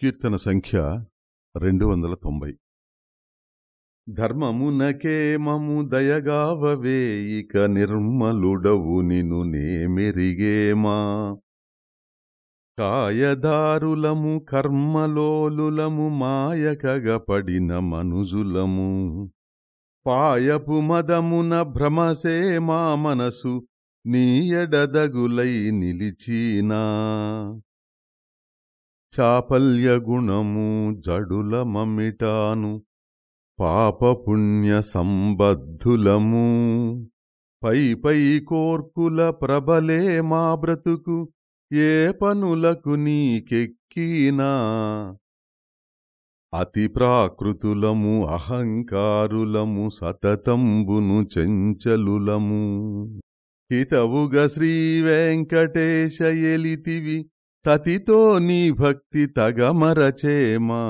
కీర్తన సంఖ్య రెండు వందల తొంభై ధర్మమునకే మము దయగావవే ఇక నిర్మలుడవు నిను నేమెరిగేమా కాయదారులము కర్మలోలులము మాయకగపడిన మనుజులము. పాయపు మదమున భ్రమసేమా మనసు నీయడదగులై నిలిచీనా. చాపల్య గుణము జడుల మమిటాను పాపపుణ్య సంబద్ధులము పై పై కోర్కుల ప్రబలే మా బ్రతుకు ఏ పనులకు నీకెక్కీనా. అతి ప్రాకృతులము అహంకారులము సతతంబును చెంచలులము. హితవుగ శ్రీ తతితో నీ భక్తి తగమరచేమా